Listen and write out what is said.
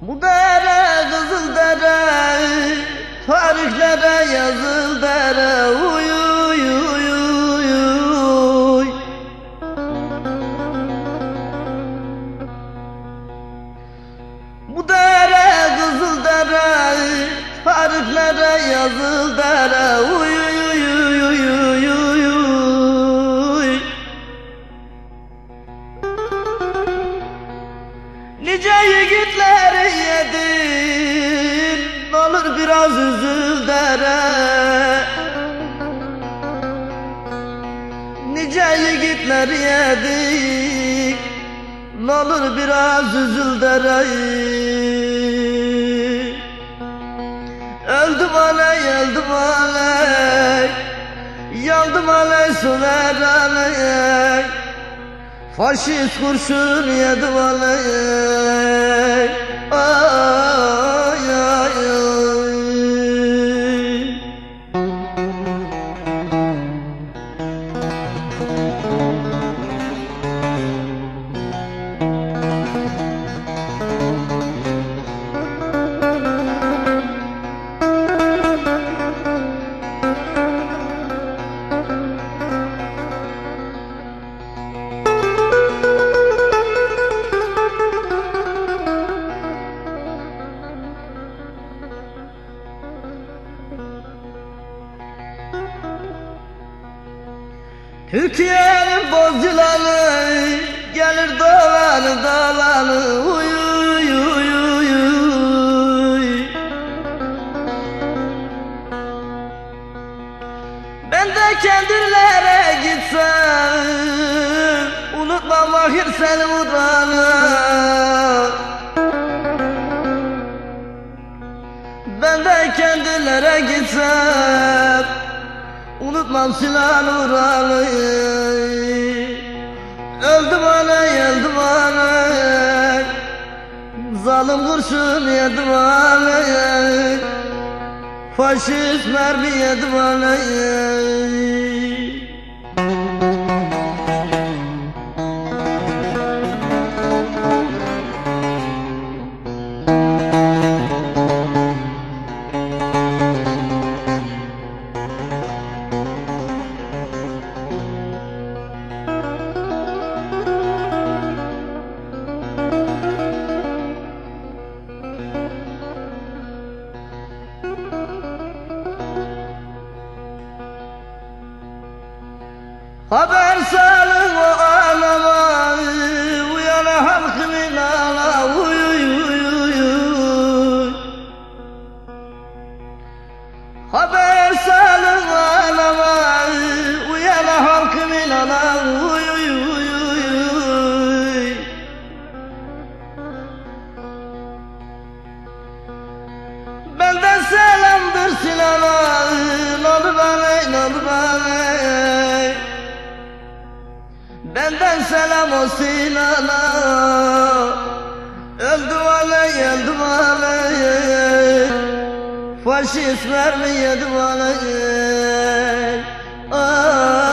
Bu dere kızıl dere Tarihlere yazıl dere Uy uy uy uy uy. Bu dere kızıl dere Tarihlere yazıl dere Uy Nice yiğitleri yedin Olur biraz üzül dere. Nice yiğitleri yedik Olur biraz üzül dere. Öldüm aley, öldüm aley Yandım aley, söner aley Faşist kurşun yedim aley Türkiye'nin bozcuları gelir dağları dağları. Uy uy uy Ben de kendilere gitsem unutma mahir seni vuranı Ben de kendilere gitsem Unutmam silah uğralı Öldüm anay öldüm anay Zalim kurşun yedim anay Faşist mermi yedim anay Haber salın o ağlama Uyana halkımın ağla Uy uy uy Haber salın o ağlama Uyana halkımın ağla Uy uy uy uy Benden selamdır Sinan'a Nolu bana, nolu bana Benden selam o Sinan'a. Öldüm aley, öldüm aley Faşist mermi yedim aley Ay